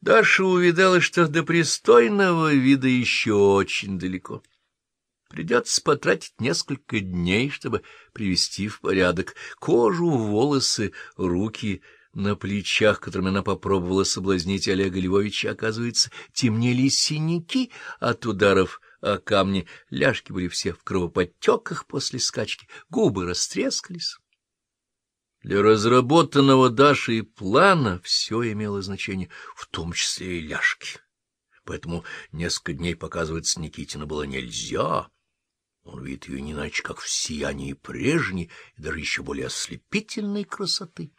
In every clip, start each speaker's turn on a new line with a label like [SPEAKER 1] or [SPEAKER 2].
[SPEAKER 1] Даша увидала, что до пристойного вида еще очень далеко. Придется потратить несколько дней, чтобы привести в порядок кожу, волосы, руки на плечах, которыми она попробовала соблазнить Олега Львовича, оказывается, темнели синяки от ударов о камни, ляжки были все в кровоподтеках после скачки, губы растрескались. Для разработанного Дашей плана все имело значение, в том числе и ляжки. Поэтому несколько дней показываться Никитина было нельзя. Он видит ее не иначе, как в сиянии прежней и даже еще более ослепительной красоты.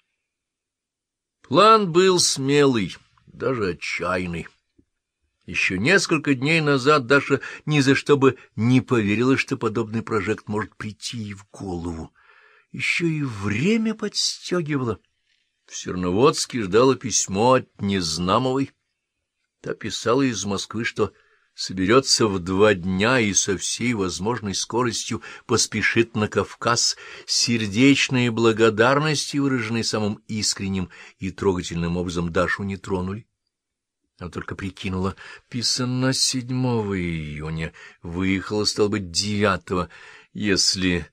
[SPEAKER 1] План был смелый, даже отчаянный. Еще несколько дней назад Даша ни за что бы не поверила, что подобный прожект может прийти ей в голову еще и время подстегивало. В Серноводске ждало письмо от Незнамовой. Та писала из Москвы, что соберется в два дня и со всей возможной скоростью поспешит на Кавказ, сердечные благодарности, выраженные самым искренним и трогательным образом, Дашу не тронули. Она только прикинула, писано 7 июня, выехала, стал быть, 9 если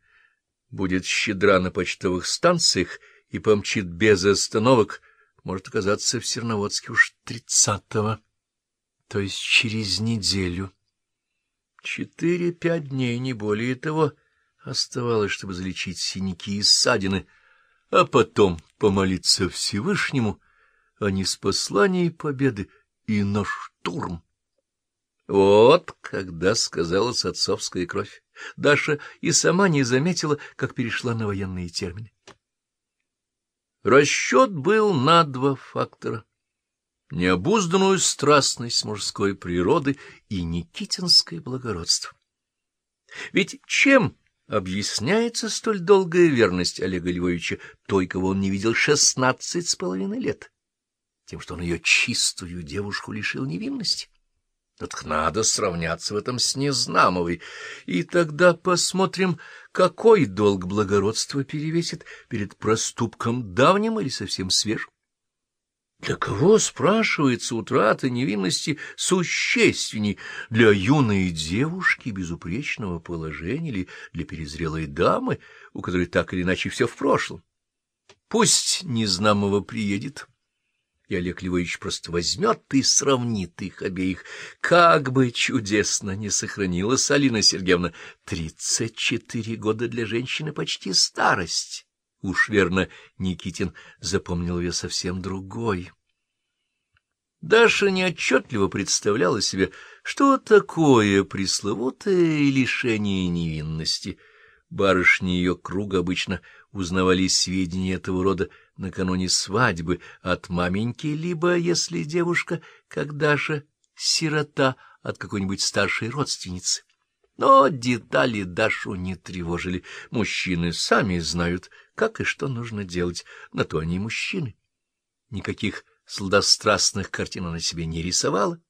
[SPEAKER 1] будет щедра на почтовых станциях и помчит без остановок, может оказаться в Серноводске уж тридцатого, то есть через неделю. Четыре-пять дней, не более того, оставалось, чтобы залечить синяки и ссадины, а потом помолиться Всевышнему о неспослании победы и на штурм. Вот когда сказалась отцовская кровь. Даша и сама не заметила, как перешла на военные термины. Расчет был на два фактора — необузданную страстность мужской природы и никитинское благородство. Ведь чем объясняется столь долгая верность Олега Львовича той, кого он не видел шестнадцать с половиной лет? Тем, что он ее чистую девушку лишил невинности. Так надо сравняться в этом с Незнамовой, и тогда посмотрим, какой долг благородства перевесит перед проступком давним или совсем свежим. Для кого, спрашивается, утрата невинности существенней? Для юной девушки безупречного положения или для перезрелой дамы, у которой так или иначе все в прошлом? Пусть Незнамова приедет и Олег Львович просто возьмет и сравнит их обеих. Как бы чудесно не сохранилась Алина Сергеевна! Тридцать четыре года для женщины почти старость. Уж верно, Никитин запомнил ее совсем другой. Даша неотчетливо представляла себе, что такое пресловутое лишение невинности. Барышни ее круга обычно узнавали сведения этого рода накануне свадьбы от маменьки, либо, если девушка, как Даша, сирота от какой-нибудь старшей родственницы. Но детали Дашу не тревожили. Мужчины сами знают, как и что нужно делать. На то они мужчины. Никаких сладострастных картин она себе не рисовала.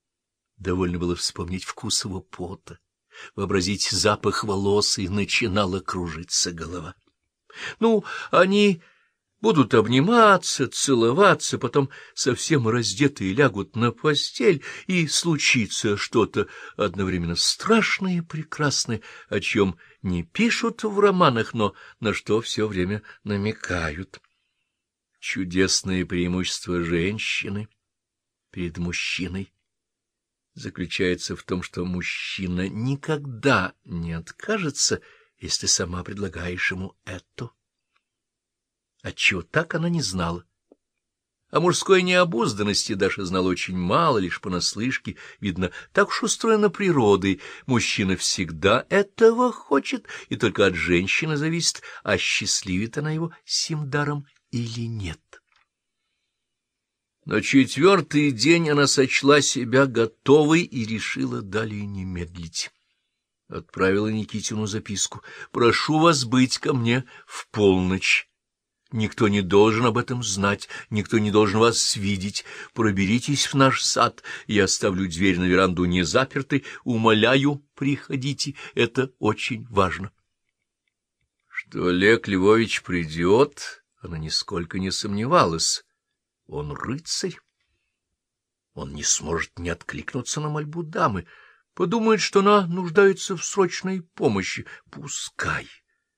[SPEAKER 1] Довольно было вспомнить вкус его пота, вообразить запах волос, и начинала кружиться голова. Ну, они будут обниматься, целоваться, потом совсем раздетые лягут на постель, и случится что-то одновременно страшное и прекрасное, о чем не пишут в романах, но на что все время намекают. Чудесное преимущество женщины перед мужчиной заключается в том, что мужчина никогда не откажется, если сама предлагаешь ему это. Отчего так она не знала. О мужской необузданности Даша знала очень мало, лишь понаслышке. Видно, так уж устроена природой. Мужчина всегда этого хочет, и только от женщины зависит, осчастливит она его сим даром или нет. На четвертый день она сочла себя готовой и решила далее не медлить. Отправила Никитину записку. «Прошу вас быть ко мне в полночь». Никто не должен об этом знать, никто не должен вас видеть. Проберитесь в наш сад, я оставлю дверь на веранду не запертой. Умоляю, приходите, это очень важно. Что Олег Львович придет, она нисколько не сомневалась. Он рыцарь. Он не сможет не откликнуться на мольбу дамы, подумает, что она нуждается в срочной помощи. Пускай.